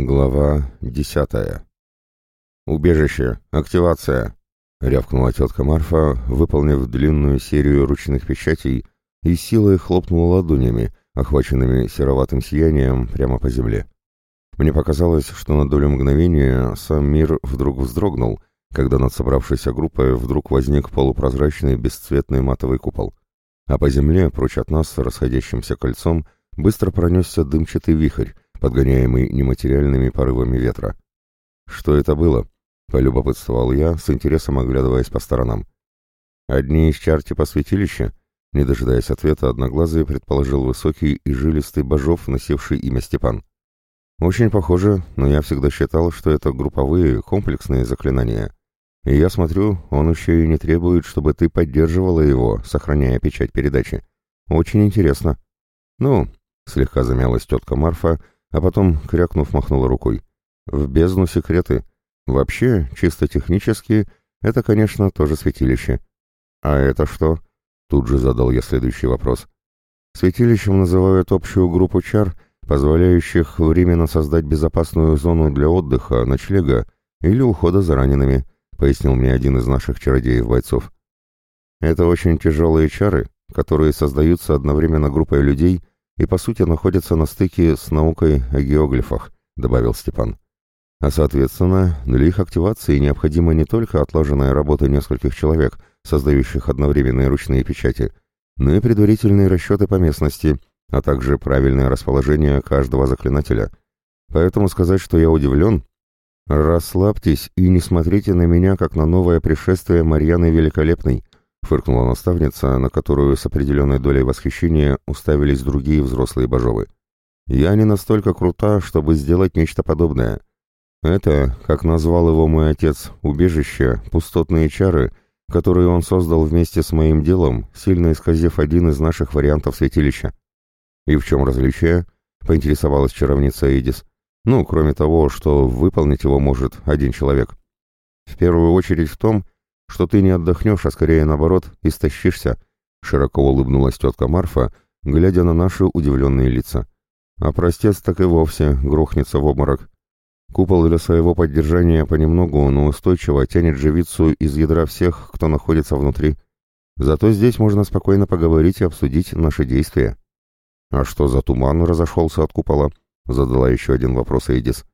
Глава десятая. «Убежище! Активация!» — рявкнула тетка Марфа, выполнив длинную серию ручных печатей и силой хлопнула ладонями, охваченными сероватым сиянием прямо по земле. Мне показалось, что на долю мгновения сам мир вдруг вздрогнул, когда над собравшейся группой вдруг возник полупрозрачный бесцветный матовый купол. А по земле, прочь от нас, расходящимся кольцом, быстро пронесся дымчатый вихрь, подгоняемый нематериальными порывами ветра. «Что это было?» — полюбопытствовал я, с интересом оглядываясь по сторонам. «Одни из чар типа святилища?» Не дожидаясь ответа, одноглазый предположил высокий и жилистый божов, носивший имя Степан. «Очень похоже, но я всегда считал, что это групповые, комплексные заклинания. И я смотрю, он еще и не требует, чтобы ты поддерживала его, сохраняя печать передачи. Очень интересно». «Ну», — слегка замялась тетка Марфа, — а потом, крякнув, махнула рукой. В бездну секреты. Вообще, чисто технически, это, конечно, тоже святилище. А это что? Тут же задал я следующий вопрос. Святилищем называют общую группу чар, позволяющих временно создать безопасную зону для отдыха, ночлега или ухода за ранеными, пояснил мне один из наших чародеев-бойцов. Это очень тяжелые чары, которые создаются одновременно группой людей и по сути находится на стыке с наукой о геоглифах», — добавил Степан. А соответственно, для их активации необходима не только отлаженная работа нескольких человек, создающих одновременные ручные печати, но и предварительные расчеты по местности, а также правильное расположение каждого заклинателя. Поэтому сказать, что я удивлен, расслабьтесь и не смотрите на меня, как на новое пришествие Марьяны Великолепной, фыркнула наставница, на которую с определенной долей восхищения уставились другие взрослые божовы. «Я не настолько крута, чтобы сделать нечто подобное. Это, как назвал его мой отец, убежище, пустотные чары, которые он создал вместе с моим делом, сильно исказив один из наших вариантов святилища. И в чем различие?» — поинтересовалась чаровница Эдис. «Ну, кроме того, что выполнить его может один человек. В первую очередь в том, что ты не отдохнешь, а скорее наоборот, истощишься», — широко улыбнулась тетка Марфа, глядя на наши удивленные лица. «А простец так и вовсе грохнется в обморок. Купол для своего поддержания понемногу, но устойчиво тянет живицу из ядра всех, кто находится внутри. Зато здесь можно спокойно поговорить и обсудить наши действия». «А что за туман разошелся от купола?» — задала еще один вопрос Эйдис.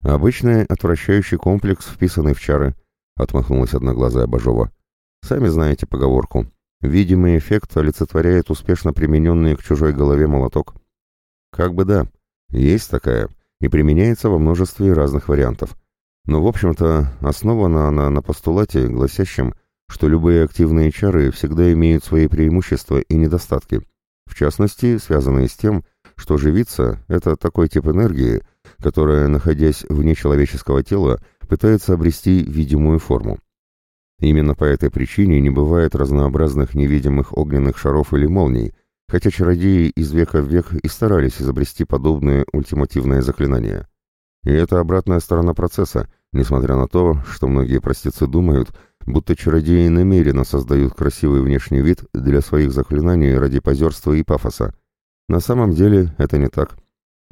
«Обычный отвращающий комплекс, вписанный в чары» отмахнулась одноглазая Бажова. Сами знаете поговорку. Видимый эффект олицетворяет успешно примененный к чужой голове молоток. Как бы да, есть такая, и применяется во множестве разных вариантов. Но, в общем-то, основана она на постулате, гласящем, что любые активные чары всегда имеют свои преимущества и недостатки, в частности, связанные с тем, что живица – это такой тип энергии, которая, находясь вне человеческого тела, пытается обрести видимую форму. Именно по этой причине не бывает разнообразных невидимых огненных шаров или молний, хотя чародеи из века в век и старались изобрести подобные ультимативные заклинания. И это обратная сторона процесса, несмотря на то, что многие простецы думают, будто чародеи намеренно создают красивый внешний вид для своих заклинаний ради позерства и пафоса. На самом деле это не так.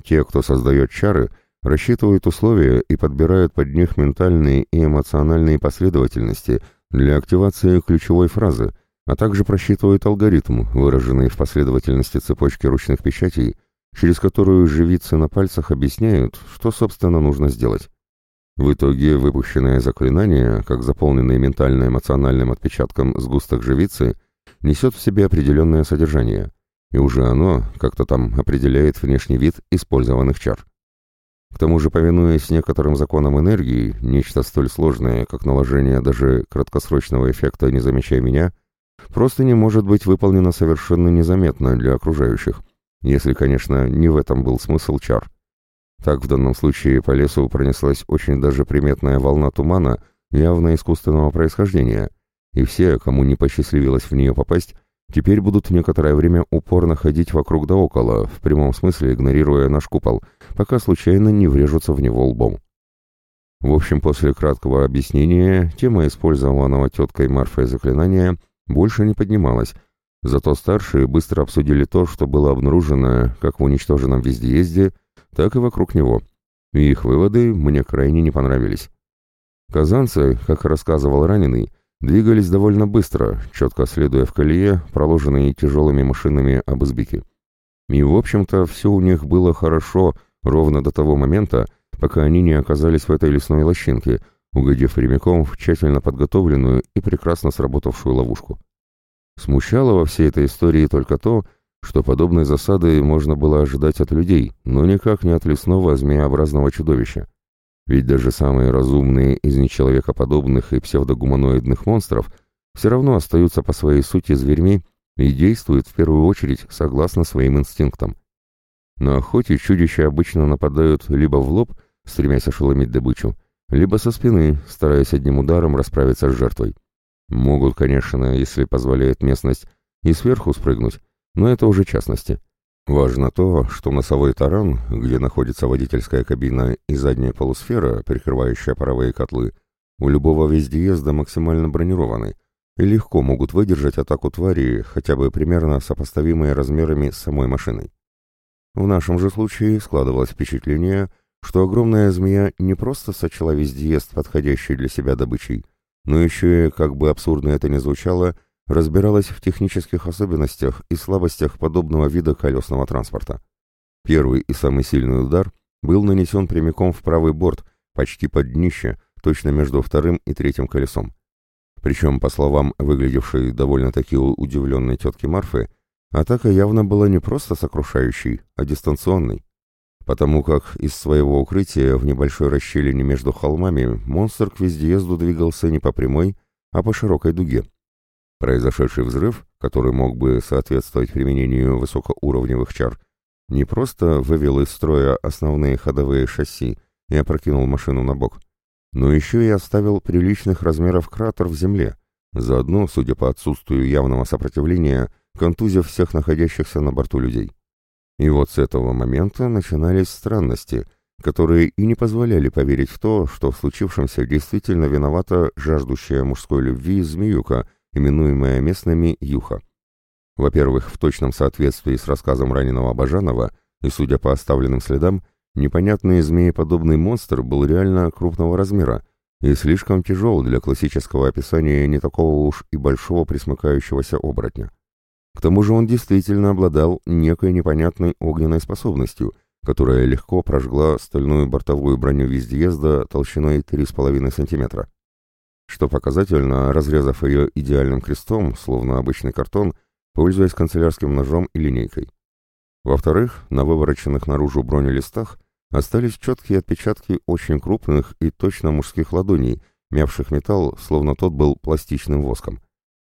Те, кто создает чары – рассчитывают условия и подбирают под них ментальные и эмоциональные последовательности для активации ключевой фразы, а также просчитывают алгоритм, выраженный в последовательности цепочки ручных печатей, через которую живицы на пальцах объясняют, что, собственно, нужно сделать. В итоге выпущенное заклинание, как заполненный ментально-эмоциональным отпечатком сгусток живицы, несет в себе определенное содержание, и уже оно как-то там определяет внешний вид использованных чар. К тому же, повинуясь некоторым законам энергии, нечто столь сложное, как наложение даже краткосрочного эффекта «не замечай меня», просто не может быть выполнено совершенно незаметно для окружающих, если, конечно, не в этом был смысл чар. Так в данном случае по лесу пронеслась очень даже приметная волна тумана, явно искусственного происхождения, и все, кому не посчастливилось в нее попасть, Теперь будут некоторое время упорно ходить вокруг да около, в прямом смысле игнорируя наш купол, пока случайно не врежутся в него лбом. В общем, после краткого объяснения, тема использованного теткой Марфой заклинания больше не поднималась, зато старшие быстро обсудили то, что было обнаружено как в уничтоженном вездеезде, так и вокруг него. и их выводы мне крайне не понравились. Казанцы, как рассказывал раненый, двигались довольно быстро, четко следуя в колее, проложенной тяжелыми машинами об избике. И, в общем-то, все у них было хорошо ровно до того момента, пока они не оказались в этой лесной лощинке, угодив прямиком в тщательно подготовленную и прекрасно сработавшую ловушку. Смущало во всей этой истории только то, что подобной засады можно было ожидать от людей, но никак не от лесного змееобразного чудовища. Ведь даже самые разумные из нечеловекоподобных и псевдогуманоидных монстров все равно остаются по своей сути зверьми и действуют в первую очередь согласно своим инстинктам. На охоте чудища обычно нападают либо в лоб, стремясь ошеломить добычу, либо со спины, стараясь одним ударом расправиться с жертвой. Могут, конечно, если позволяет местность, и сверху спрыгнуть, но это уже частности. Важно то, что носовой таран, где находится водительская кабина и задняя полусфера, прикрывающая паровые котлы, у любого вездеезда максимально бронированы и легко могут выдержать атаку твари, хотя бы примерно сопоставимые размерами с самой машиной. В нашем же случае складывалось впечатление, что огромная змея не просто сочла вездеезд, подходящий для себя добычей, но еще и, как бы абсурдно это ни звучало, разбиралась в технических особенностях и слабостях подобного вида колесного транспорта. Первый и самый сильный удар был нанесен прямиком в правый борт, почти под днище, точно между вторым и третьим колесом. Причем, по словам выглядевшей довольно-таки удивленной тетки Марфы, атака явно была не просто сокрушающей, а дистанционной, потому как из своего укрытия в небольшой расщелине между холмами монстр к вездеезду двигался не по прямой, а по широкой дуге. Произошедший взрыв, который мог бы соответствовать применению высокоуровневых чар, не просто вывел из строя основные ходовые шасси и опрокинул машину на бок, но еще и оставил приличных размеров кратер в земле, заодно, судя по отсутствию явного сопротивления, контузив всех находящихся на борту людей. И вот с этого момента начинались странности, которые и не позволяли поверить в то, что в случившемся действительно виновата жаждущая мужской любви змеюка, именуемая местными Юха. Во-первых, в точном соответствии с рассказом раненого Бажанова, и судя по оставленным следам, непонятный змееподобный монстр был реально крупного размера и слишком тяжел для классического описания не такого уж и большого присмыкающегося оборотня. К тому же он действительно обладал некой непонятной огненной способностью, которая легко прожгла стальную бортовую броню вездеезда толщиной 3,5 сантиметра что показательно, разрезав ее идеальным крестом, словно обычный картон, пользуясь канцелярским ножом и линейкой. Во-вторых, на вывороченных наружу бронелистах остались четкие отпечатки очень крупных и точно мужских ладоней, мявших металл, словно тот был пластичным воском.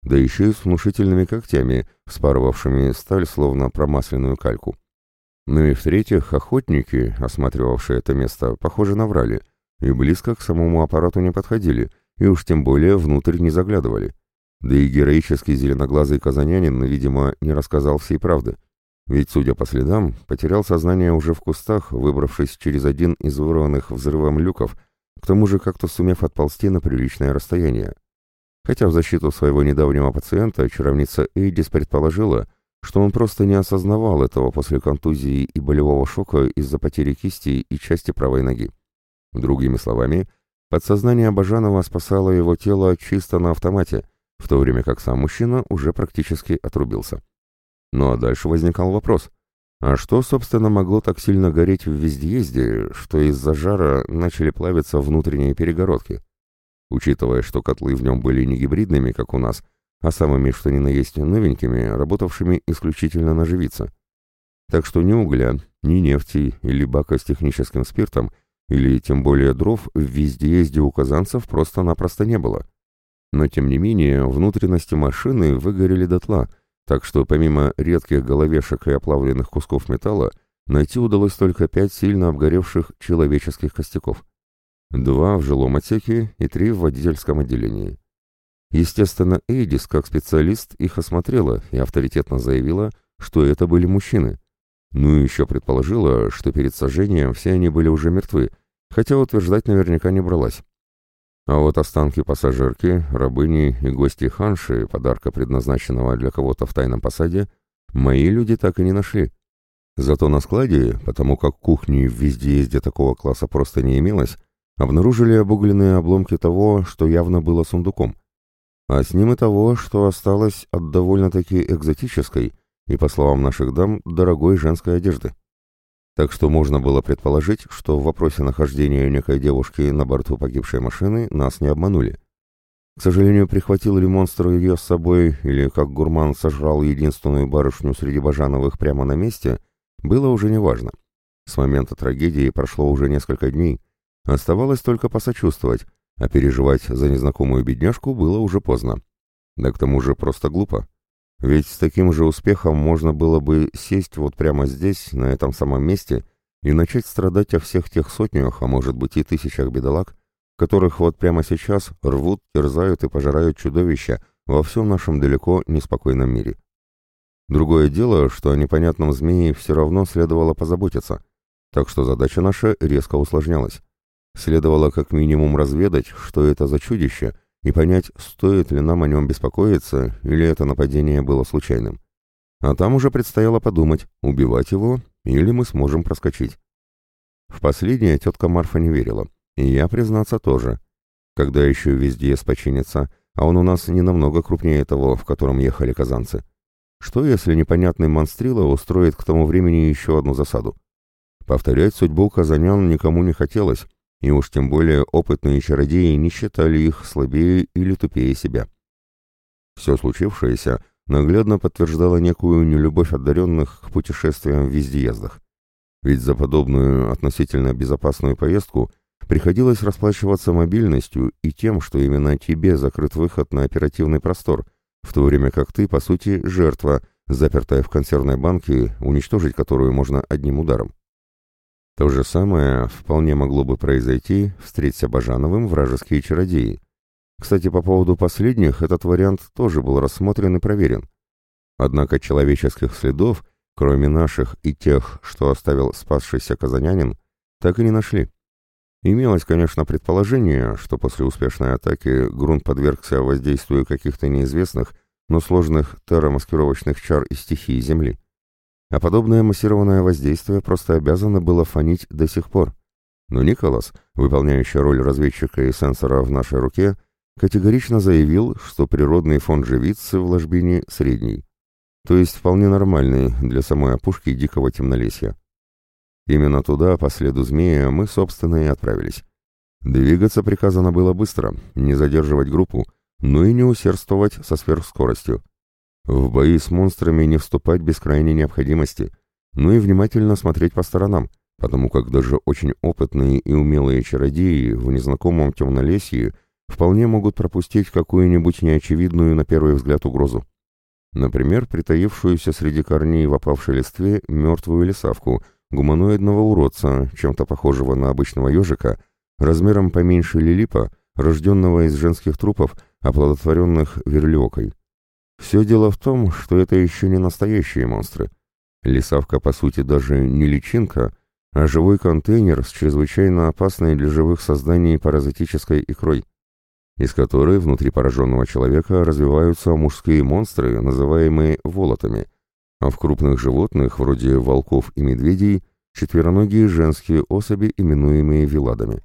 Да еще и с внушительными когтями, вспарывавшими сталь, словно промасленную кальку. Ну и в-третьих, охотники, осматривавшие это место, похоже, наврали, и близко к самому аппарату не подходили — и уж тем более внутрь не заглядывали. Да и героический зеленоглазый казанянин, видимо, не рассказал всей правды. Ведь, судя по следам, потерял сознание уже в кустах, выбравшись через один из вырванных взрывом люков, к тому же как-то сумев отползти на приличное расстояние. Хотя в защиту своего недавнего пациента чаровница Эйдис предположила, что он просто не осознавал этого после контузии и болевого шока из-за потери кисти и части правой ноги. Другими словами, Подсознание Бажанова спасало его тело чисто на автомате, в то время как сам мужчина уже практически отрубился. Ну а дальше возникал вопрос. А что, собственно, могло так сильно гореть в вездеезде, что из-за жара начали плавиться внутренние перегородки? Учитывая, что котлы в нем были не гибридными, как у нас, а самыми, что ни на есть, новенькими, работавшими исключительно на живице. Так что ни угля, ни нефти или бака с техническим спиртом – или тем более дров в вездеезде у казанцев просто-напросто не было. Но тем не менее внутренности машины выгорели дотла, так что помимо редких головешек и оплавленных кусков металла найти удалось только пять сильно обгоревших человеческих костяков. Два в жилом отсеке и три в водительском отделении. Естественно, Эйдис, как специалист, их осмотрела и авторитетно заявила, что это были мужчины. Ну и еще предположила, что перед сожжением все они были уже мертвы, хотя утверждать наверняка не бралась. А вот останки пассажирки, рабыни и гости ханши, подарка, предназначенного для кого-то в тайном посаде, мои люди так и не нашли. Зато на складе, потому как кухни в вездеезде такого класса просто не имелось, обнаружили обугленные обломки того, что явно было сундуком, а с ним и того, что осталось от довольно-таки экзотической и, по словам наших дам, дорогой женской одежды. Так что можно было предположить, что в вопросе нахождения некой девушки на борту погибшей машины нас не обманули. К сожалению, прихватил ли монстр ее с собой, или как гурман сожрал единственную барышню среди Бажановых прямо на месте, было уже неважно. С момента трагедии прошло уже несколько дней, Оставалось только посочувствовать, а переживать за незнакомую бедняжку было уже поздно. Да к тому же просто глупо. Ведь с таким же успехом можно было бы сесть вот прямо здесь, на этом самом месте, и начать страдать о всех тех сотнях, а может быть и тысячах бедолаг, которых вот прямо сейчас рвут, терзают и пожирают чудовища во всем нашем далеко неспокойном мире. Другое дело, что о непонятном змее все равно следовало позаботиться, так что задача наша резко усложнялась. Следовало как минимум разведать, что это за чудище, и понять, стоит ли нам о нем беспокоиться, или это нападение было случайным. А там уже предстояло подумать, убивать его, или мы сможем проскочить. В последнее тетка Марфа не верила, и я, признаться, тоже. Когда еще везде починится, а он у нас не намного крупнее того, в котором ехали казанцы. Что, если непонятный монстрила устроит к тому времени еще одну засаду? Повторять судьбу казанян никому не хотелось, и уж тем более опытные чародеи не считали их слабее или тупее себя. Все случившееся наглядно подтверждало некую нелюбовь одаренных к путешествиям в вездеездах. Ведь за подобную относительно безопасную поездку приходилось расплачиваться мобильностью и тем, что именно тебе закрыт выход на оперативный простор, в то время как ты, по сути, жертва, запертая в консервной банке, уничтожить которую можно одним ударом. То же самое вполне могло бы произойти, встреться Бажановым вражеские чародеи. Кстати, по поводу последних, этот вариант тоже был рассмотрен и проверен. Однако человеческих следов, кроме наших и тех, что оставил спасшийся казанянин, так и не нашли. Имелось, конечно, предположение, что после успешной атаки грунт подвергся воздействию каких-то неизвестных, но сложных терромаскировочных чар и стихий Земли а подобное массированное воздействие просто обязано было фонить до сих пор. Но Николас, выполняющий роль разведчика и сенсора в нашей руке, категорично заявил, что природный фон живицы в ложбине средний, то есть вполне нормальный для самой опушки дикого темнолесья. Именно туда, по следу змея, мы, собственно, и отправились. Двигаться приказано было быстро, не задерживать группу, но и не усердствовать со сверхскоростью. В бои с монстрами не вступать без крайней необходимости, ну и внимательно смотреть по сторонам, потому как даже очень опытные и умелые чародеи в незнакомом темнолесье вполне могут пропустить какую-нибудь неочевидную на первый взгляд угрозу. Например, притаившуюся среди корней в опавшей листве мертвую лесавку, гуманоидного уродца, чем-то похожего на обычного ежика, размером поменьше лилипа, рожденного из женских трупов, оплодотворенных верлиокой. Все дело в том, что это еще не настоящие монстры. Лисавка, по сути, даже не личинка, а живой контейнер с чрезвычайно опасной для живых созданий паразитической икрой, из которой внутри пораженного человека развиваются мужские монстры, называемые волотами, а в крупных животных, вроде волков и медведей, четвероногие женские особи, именуемые виладами.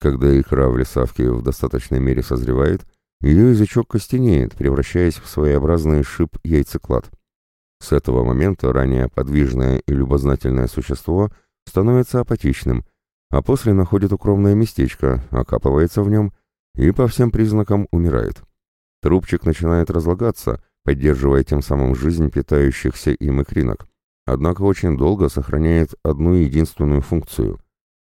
Когда икра в лесавке в достаточной мере созревает, ее язычок костенеет, превращаясь в своеобразный шип-яйцеклад. С этого момента ранее подвижное и любознательное существо становится апатичным, а после находит укромное местечко, окапывается в нем и по всем признакам умирает. Трубчик начинает разлагаться, поддерживая тем самым жизнь питающихся им икринок, однако очень долго сохраняет одну единственную функцию.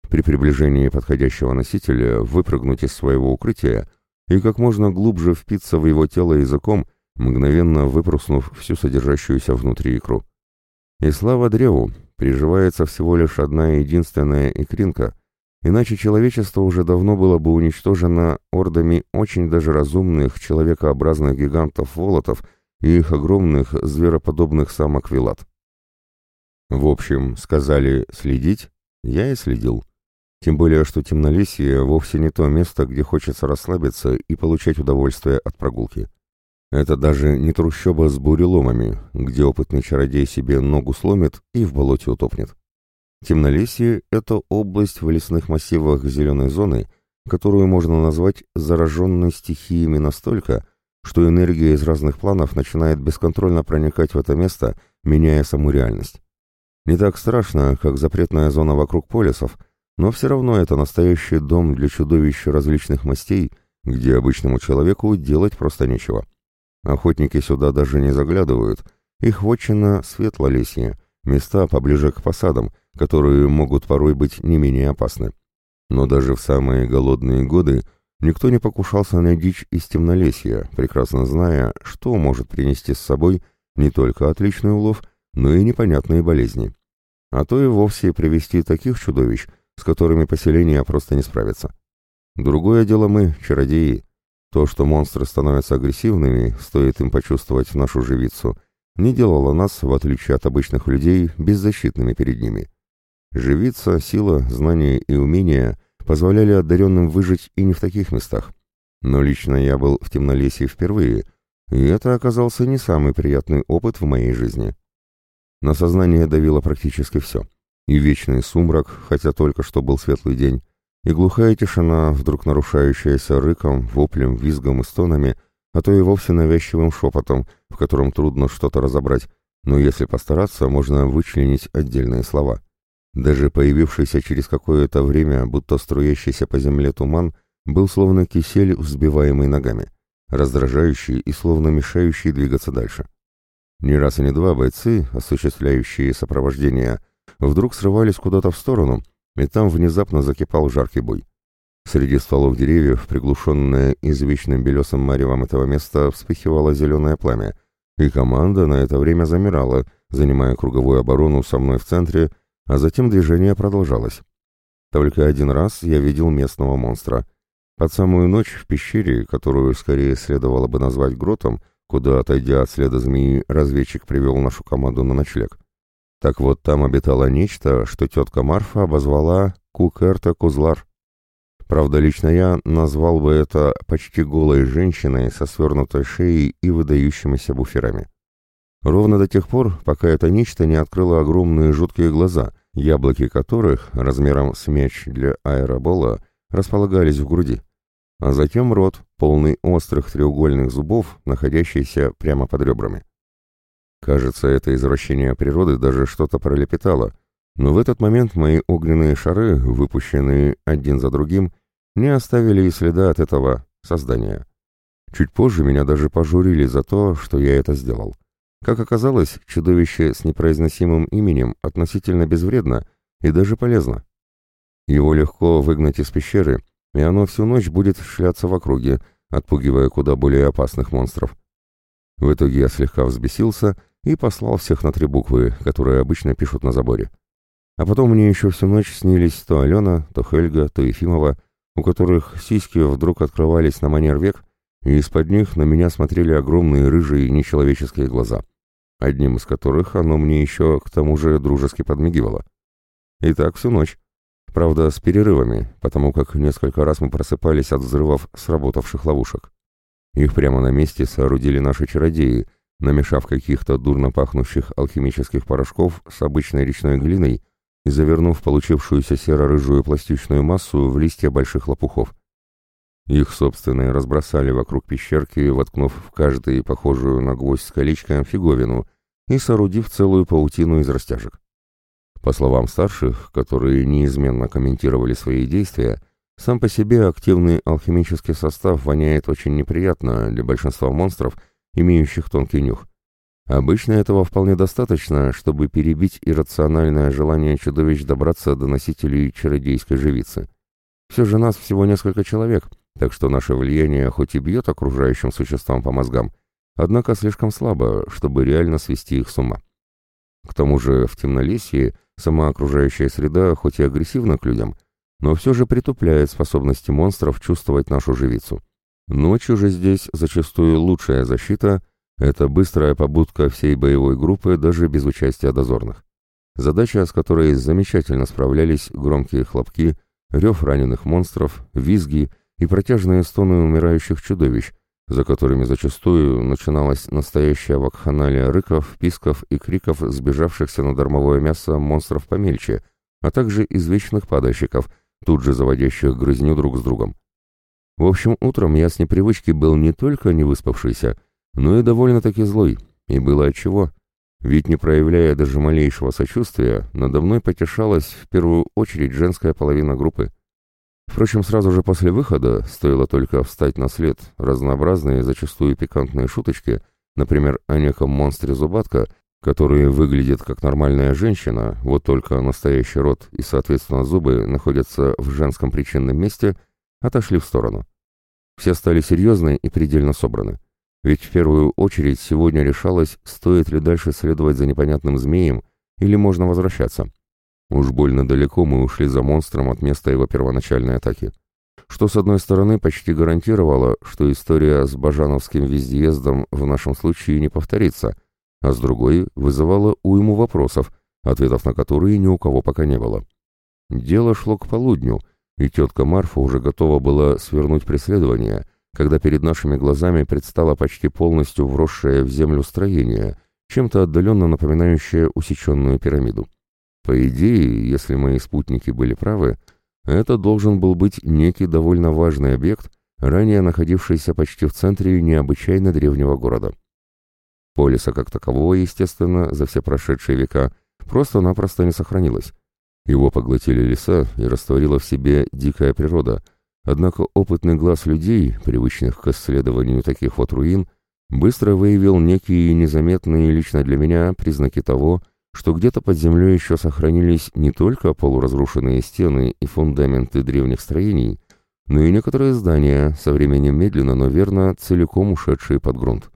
При приближении подходящего носителя выпрыгнуть из своего укрытия – и как можно глубже впиться в его тело языком, мгновенно выпруснув всю содержащуюся внутри икру. И слава древу, приживается всего лишь одна единственная икринка, иначе человечество уже давно было бы уничтожено ордами очень даже разумных человекообразных гигантов-волотов и их огромных звероподобных самок Вилат. В общем, сказали следить, я и следил. Тем более, что темнолесье вовсе не то место, где хочется расслабиться и получать удовольствие от прогулки. Это даже не трущоба с буреломами, где опытный чародей себе ногу сломит и в болоте утопнет. Темнолесье — это область в лесных массивах зеленой зоны, которую можно назвать зараженной стихиями настолько, что энергия из разных планов начинает бесконтрольно проникать в это место, меняя саму реальность. Не так страшно, как запретная зона вокруг полисов, но все равно это настоящий дом для чудовищ различных мастей, где обычному человеку делать просто нечего. Охотники сюда даже не заглядывают, их вотчина светлолесье, места поближе к посадам, которые могут порой быть не менее опасны. Но даже в самые голодные годы никто не покушался на дичь из темнолесья, прекрасно зная, что может принести с собой не только отличный улов, но и непонятные болезни. А то и вовсе привести таких чудовищ, с которыми поселение просто не справится. Другое дело мы, чародеи. То, что монстры становятся агрессивными, стоит им почувствовать нашу живицу, не делало нас, в отличие от обычных людей, беззащитными перед ними. Живица, сила, знания и умения позволяли одаренным выжить и не в таких местах. Но лично я был в темнолесье впервые, и это оказался не самый приятный опыт в моей жизни. На сознание давило практически все. И вечный сумрак, хотя только что был светлый день, и глухая тишина, вдруг нарушающаяся рыком, воплем, визгом и стонами, а то и вовсе навязчивым шепотом, в котором трудно что-то разобрать, но если постараться, можно вычленить отдельные слова. Даже появившийся через какое-то время, будто струящийся по земле туман, был словно кисель, взбиваемый ногами, раздражающий и словно мешающий двигаться дальше. Не раз и не два бойцы, осуществляющие сопровождение, вдруг срывались куда-то в сторону, и там внезапно закипал жаркий бой. Среди стволов деревьев, приглушенное извечным белесым маревом этого места, вспыхивало зеленое пламя, и команда на это время замирала, занимая круговую оборону со мной в центре а затем движение продолжалось. Только один раз я видел местного монстра. Под самую ночь в пещере, которую скорее следовало бы назвать гротом, куда, отойдя от следа змеи, разведчик привел нашу команду на ночлег. Так вот, там обитало нечто, что тетка Марфа обозвала Кукерта Кузлар. Правда, лично я назвал бы это почти голой женщиной со свернутой шеей и выдающимися буферами. Ровно до тех пор, пока это нечто не открыло огромные жуткие глаза, яблоки которых, размером с мяч для аэробола, располагались в груди, а затем рот, полный острых треугольных зубов, находящийся прямо под ребрами. Кажется, это извращение природы даже что-то пролепетало, но в этот момент мои огненные шары, выпущенные один за другим, не оставили и следа от этого создания. Чуть позже меня даже пожурили за то, что я это сделал. Как оказалось, чудовище с непроизносимым именем относительно безвредно и даже полезно. Его легко выгнать из пещеры, и оно всю ночь будет шляться в округе, отпугивая куда более опасных монстров. В итоге я слегка взбесился и послал всех на три буквы, которые обычно пишут на заборе. А потом мне еще всю ночь снились то Алена, то Хельга, то Ефимова, у которых сиськи вдруг открывались на манер век, и из-под них на меня смотрели огромные рыжие нечеловеческие глаза, одним из которых оно мне еще к тому же дружески подмигивало. И так всю ночь. Правда, с перерывами, потому как несколько раз мы просыпались от взрывов сработавших ловушек. Их прямо на месте соорудили наши чародеи, намешав каких-то дурно пахнущих алхимических порошков с обычной речной глиной и завернув получившуюся серо-рыжую пластичную массу в листья больших лопухов. Их, собственные разбросали вокруг пещерки, воткнув в каждый похожую на гвоздь с колечком фиговину и соорудив целую паутину из растяжек. По словам старших, которые неизменно комментировали свои действия, сам по себе активный алхимический состав воняет очень неприятно для большинства монстров, имеющих тонкий нюх. Обычно этого вполне достаточно, чтобы перебить иррациональное желание чудовищ добраться до носителей чародейской живицы. Все же нас всего несколько человек — так что наше влияние хоть и бьет окружающим существам по мозгам, однако слишком слабо, чтобы реально свести их с ума. К тому же в темнолесье сама окружающая среда хоть и агрессивна к людям, но все же притупляет способности монстров чувствовать нашу живицу. Ночью же здесь зачастую лучшая защита — это быстрая побудка всей боевой группы даже без участия дозорных. Задача, с которой замечательно справлялись громкие хлопки, рев раненых монстров, визги и протяжные стоны умирающих чудовищ, за которыми зачастую начиналась настоящая вакханалия рыков, писков и криков сбежавшихся на дармовое мясо монстров помельче, а также извечных падальщиков, тут же заводящих грызню друг с другом. В общем, утром я с непривычки был не только не выспавшийся, но и довольно-таки злой, и было отчего. Ведь не проявляя даже малейшего сочувствия, надо мной потешалась в первую очередь женская половина группы. Впрочем, сразу же после выхода, стоило только встать на след, разнообразные, зачастую пикантные шуточки, например, о неком монстре Зубатка, который выглядит как нормальная женщина, вот только настоящий рот и, соответственно, зубы находятся в женском причинном месте, отошли в сторону. Все стали серьезны и предельно собраны. Ведь в первую очередь сегодня решалось, стоит ли дальше следовать за непонятным змеем или можно возвращаться. Уж больно далеко мы ушли за монстром от места его первоначальной атаки. Что, с одной стороны, почти гарантировало, что история с бажановским вездеездом в нашем случае не повторится, а с другой вызывала уйму вопросов, ответов на которые ни у кого пока не было. Дело шло к полудню, и тетка Марфа уже готова была свернуть преследование, когда перед нашими глазами предстало почти полностью вросшее в землю строение, чем-то отдаленно напоминающее усеченную пирамиду. По идее, если мои спутники были правы, это должен был быть некий довольно важный объект, ранее находившийся почти в центре необычайно древнего города. Полиса как такового, естественно, за все прошедшие века просто-напросто не сохранилось. Его поглотили леса и растворила в себе дикая природа, однако опытный глаз людей, привычных к исследованию таких вот руин, быстро выявил некие незаметные лично для меня признаки того, что где-то под землей еще сохранились не только полуразрушенные стены и фундаменты древних строений, но и некоторые здания, со временем медленно, но верно, целиком ушедшие под грунт.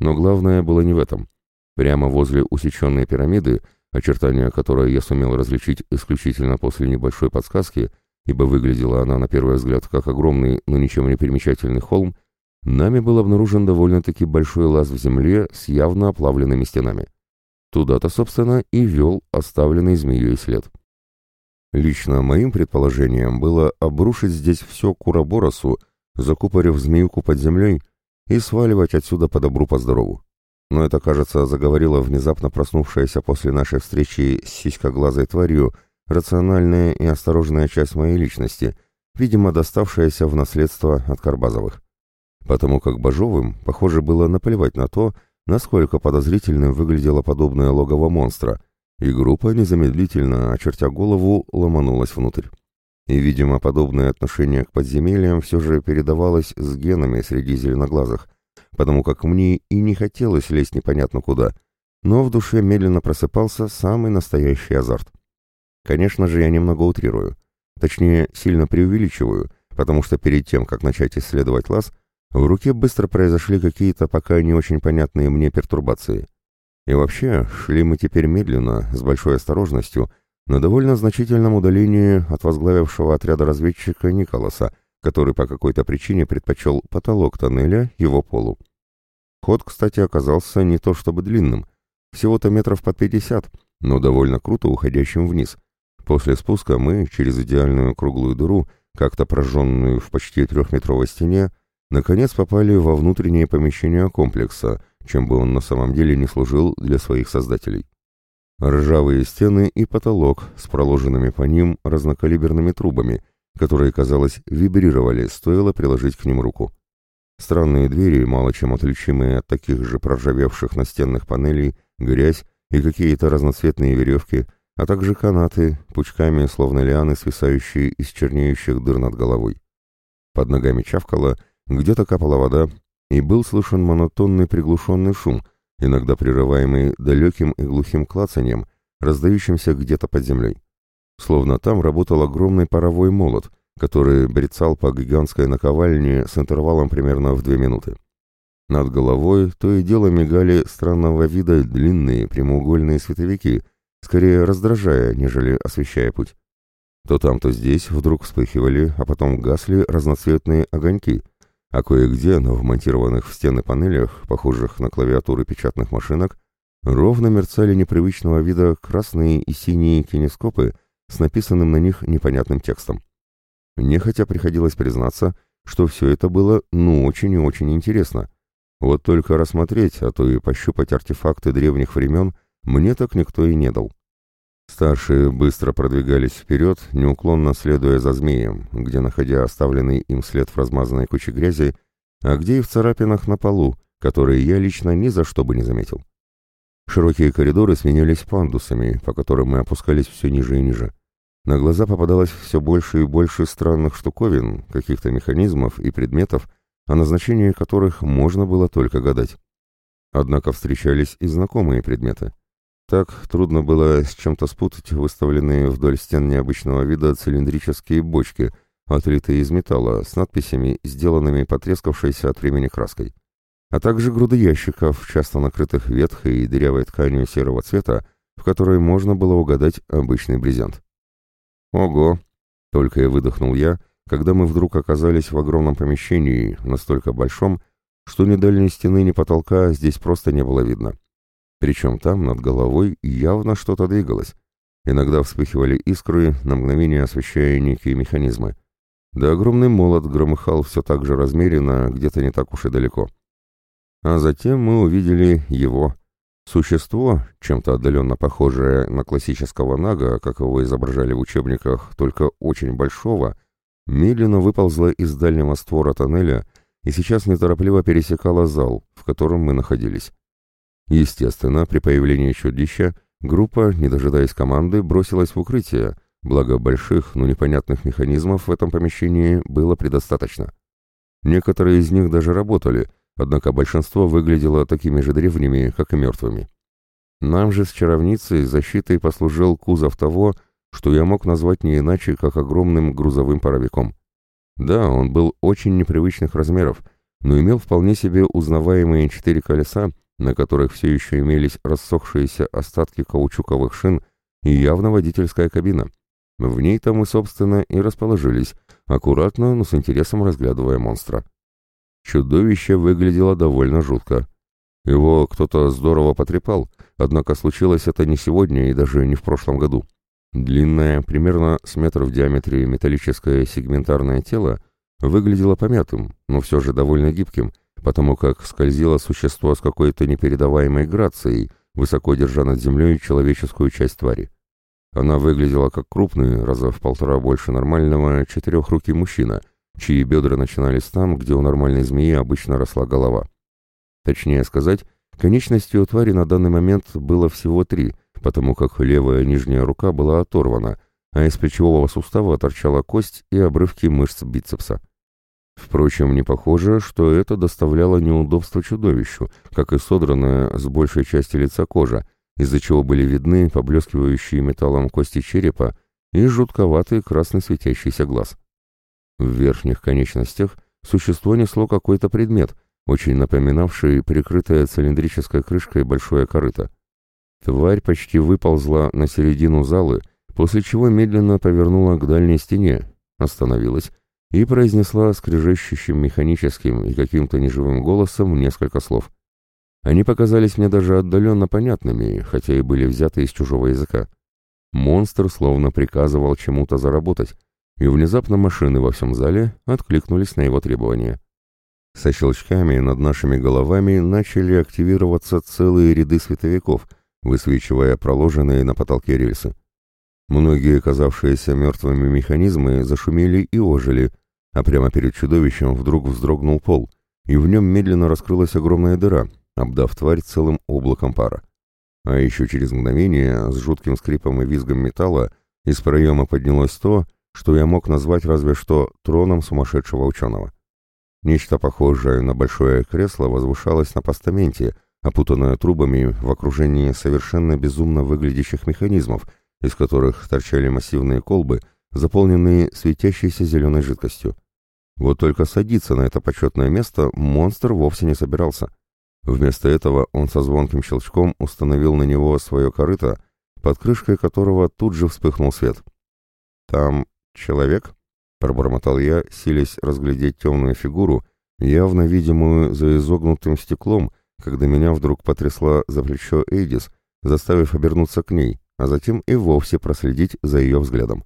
Но главное было не в этом. Прямо возле усеченной пирамиды, очертания которой я сумел различить исключительно после небольшой подсказки, ибо выглядела она на первый взгляд как огромный, но ничем не примечательный холм, нами был обнаружен довольно-таки большой лаз в земле с явно оплавленными стенами. Туда-то, собственно, и вел оставленный змеей след. Лично моим предположением было обрушить здесь все Кураборосу, закупорив змеюку под землей и сваливать отсюда по добру, по здорову. Но это, кажется, заговорила внезапно проснувшаяся после нашей встречи с сиськоглазой тварью рациональная и осторожная часть моей личности, видимо, доставшаяся в наследство от Карбазовых. Потому как Бажовым, похоже, было наплевать на то, насколько подозрительным выглядело подобное логово монстра, и группа незамедлительно, очертя голову, ломанулась внутрь. И, видимо, подобное отношение к подземельям все же передавалось с генами среди зеленоглазых, потому как мне и не хотелось лезть непонятно куда, но в душе медленно просыпался самый настоящий азарт. Конечно же, я немного утрирую, точнее, сильно преувеличиваю, потому что перед тем, как начать исследовать лаз, в руке быстро произошли какие-то пока не очень понятные мне пертурбации. И вообще, шли мы теперь медленно, с большой осторожностью, на довольно значительном удалении от возглавившего отряда разведчика Николаса, который по какой-то причине предпочел потолок тоннеля его полу. Ход, кстати, оказался не то чтобы длинным, всего-то метров под пятьдесят, но довольно круто уходящим вниз. После спуска мы, через идеальную круглую дыру, как-то прожженную в почти трехметровой стене, наконец попали во внутреннее помещение комплекса, чем бы он на самом деле не служил для своих создателей. Ржавые стены и потолок с проложенными по ним разнокалиберными трубами, которые, казалось, вибрировали, стоило приложить к ним руку. Странные двери, мало чем отличимые от таких же проржавевших настенных панелей, грязь и какие-то разноцветные веревки, а также канаты, пучками, словно лианы, свисающие из чернеющих дыр над головой. Под ногами чавкало — где-то капала вода, и был слышен монотонный приглушенный шум, иногда прерываемый далеким и глухим клацаньем, раздающимся где-то под землей. Словно там работал огромный паровой молот, который брецал по гигантской наковальне с интервалом примерно в две минуты. Над головой то и дело мигали странного вида длинные прямоугольные световики, скорее раздражая, нежели освещая путь. То там, то здесь вдруг вспыхивали, а потом гасли разноцветные огоньки, а кое-где на вмонтированных в стены панелях, похожих на клавиатуры печатных машинок, ровно мерцали непривычного вида красные и синие кинескопы с написанным на них непонятным текстом. Мне хотя приходилось признаться, что все это было ну очень и очень интересно. Вот только рассмотреть, а то и пощупать артефакты древних времен мне так никто и не дал. Старшие быстро продвигались вперед, неуклонно следуя за змеем, где, находя оставленный им след в размазанной куче грязи, а где и в царапинах на полу, которые я лично ни за что бы не заметил. Широкие коридоры сменялись пандусами, по которым мы опускались все ниже и ниже. На глаза попадалось все больше и больше странных штуковин, каких-то механизмов и предметов, о назначении которых можно было только гадать. Однако встречались и знакомые предметы. Так трудно было с чем-то спутать выставленные вдоль стен необычного вида цилиндрические бочки, отлитые из металла, с надписями, сделанными потрескавшейся от времени краской а также груды ящиков, часто накрытых ветхой и дырявой тканью серого цвета, в которой можно было угадать обычный брезент. «Ого!» — только и выдохнул я, когда мы вдруг оказались в огромном помещении, настолько большом, что ни дальней стены, ни потолка здесь просто не было видно. Причем там, над головой, явно что-то двигалось. Иногда вспыхивали искры, на мгновение освещая некие механизмы. Да огромный молот громыхал все так же размеренно, где-то не так уж и далеко. А затем мы увидели его. Существо, чем-то отдаленно похожее на классического нага, как его изображали в учебниках, только очень большого, медленно выползло из дальнего створа тоннеля и сейчас неторопливо пересекало зал, в котором мы находились. Естественно, при появлении чудища группа, не дожидаясь команды, бросилась в укрытие, благо больших, но непонятных механизмов в этом помещении было предостаточно. Некоторые из них даже работали — однако большинство выглядело такими же древними, как и мертвыми. Нам же с чаровницей защитой послужил кузов того, что я мог назвать не иначе, как огромным грузовым паровиком. Да, он был очень непривычных размеров, но имел вполне себе узнаваемые четыре колеса, на которых все еще имелись рассохшиеся остатки каучуковых шин и явно водительская кабина. В ней-то мы, собственно, и расположились, аккуратно, но с интересом разглядывая монстра. Чудовище выглядело довольно жутко. Его кто-то здорово потрепал, однако случилось это не сегодня и даже не в прошлом году. Длинное, примерно с метр в диаметре металлическое сегментарное тело выглядело помятым, но все же довольно гибким, потому как скользило существо с какой-то непередаваемой грацией, высоко держа над землей человеческую часть твари. Она выглядела как крупный, раза в полтора больше нормального, четырехрукий мужчина — чьи бедра начинались там, где у нормальной змеи обычно росла голова. Точнее сказать, конечностей у твари на данный момент было всего три, потому как левая нижняя рука была оторвана, а из плечевого сустава торчала кость и обрывки мышц бицепса. Впрочем, не похоже, что это доставляло неудобство чудовищу, как и содранная с большей части лица кожа, из-за чего были видны поблескивающие металлом кости черепа и жутковатый красный светящийся глаз. В верхних конечностях существо несло какой-то предмет, очень напоминавший прикрытое цилиндрической крышкой большое корыто. Тварь почти выползла на середину залы, после чего медленно повернула к дальней стене, остановилась и произнесла скрежещущим механическим и каким-то неживым голосом несколько слов. Они показались мне даже отдаленно понятными, хотя и были взяты из чужого языка. Монстр словно приказывал чему-то заработать, и внезапно машины во всем зале откликнулись на его требования. Со щелчками над нашими головами начали активироваться целые ряды световиков, высвечивая проложенные на потолке рельсы. Многие казавшиеся мертвыми механизмы зашумели и ожили, а прямо перед чудовищем вдруг вздрогнул пол, и в нем медленно раскрылась огромная дыра, обдав тварь целым облаком пара. А еще через мгновение, с жутким скрипом и визгом металла, из проема поднялось то, что я мог назвать разве что троном сумасшедшего ученого. Нечто похожее на большое кресло возвышалось на постаменте, опутанное трубами в окружении совершенно безумно выглядящих механизмов, из которых торчали массивные колбы, заполненные светящейся зеленой жидкостью. Вот только садиться на это почетное место монстр вовсе не собирался. Вместо этого он со звонким щелчком установил на него свое корыто, под крышкой которого тут же вспыхнул свет. Там «Человек?» — пробормотал я, силясь разглядеть темную фигуру, явно видимую за изогнутым стеклом, когда меня вдруг потрясла за плечо Эйдис, заставив обернуться к ней, а затем и вовсе проследить за ее взглядом.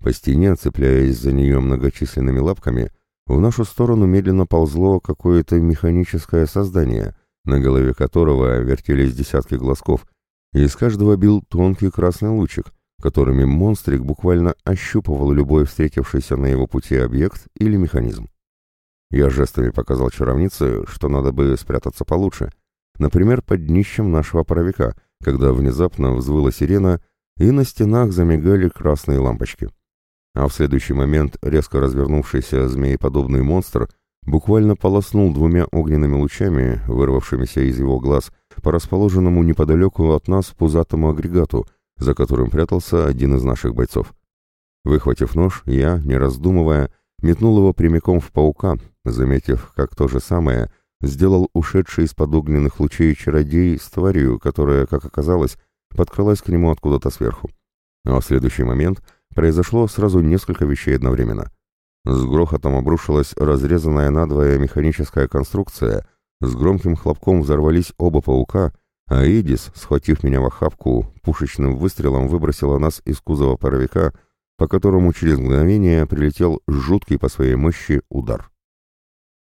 По стене, цепляясь за нее многочисленными лапками, в нашу сторону медленно ползло какое-то механическое создание, на голове которого вертелись десятки глазков, и из каждого бил тонкий красный лучик, которыми монстрик буквально ощупывал любой встретившийся на его пути объект или механизм. Я жестами показал чаровнице, что надо бы спрятаться получше, например, под днищем нашего паровика, когда внезапно взвыла сирена, и на стенах замигали красные лампочки а в следующий момент резко развернувшийся змееподобный монстр буквально полоснул двумя огненными лучами, вырвавшимися из его глаз, по расположенному неподалеку от нас пузатому агрегату, за которым прятался один из наших бойцов. Выхватив нож, я, не раздумывая, метнул его прямиком в паука, заметив, как то же самое сделал ушедший из-под огненных лучей чародей с тварью, которая, как оказалось, подкралась к нему откуда-то сверху. А в следующий момент — произошло сразу несколько вещей одновременно. С грохотом обрушилась разрезанная надвое механическая конструкция, с громким хлопком взорвались оба паука, а Эдис, схватив меня в охапку, пушечным выстрелом выбросила нас из кузова паровика, по которому через мгновение прилетел жуткий по своей мощи удар.